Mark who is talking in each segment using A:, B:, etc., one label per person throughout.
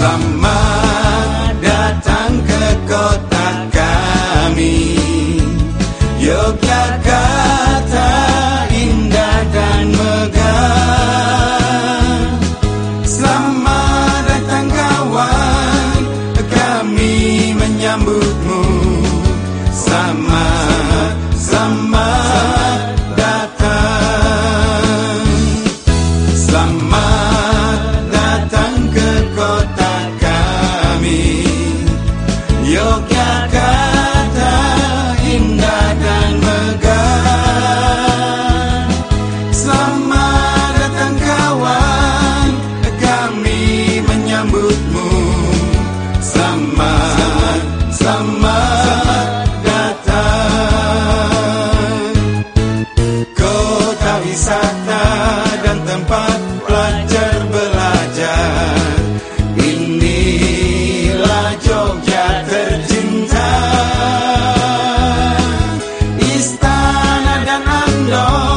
A: Selamat datang ke kota kami. Yogyakarta indah dan megah. Selamat datang kawan. Kami menyambutmu. Selamat Yogyakarta indah dan megah. Selamat datang kawan. Kami menyambutmu. Selamat, selamat datang. Kota wisata know.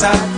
A: pasar.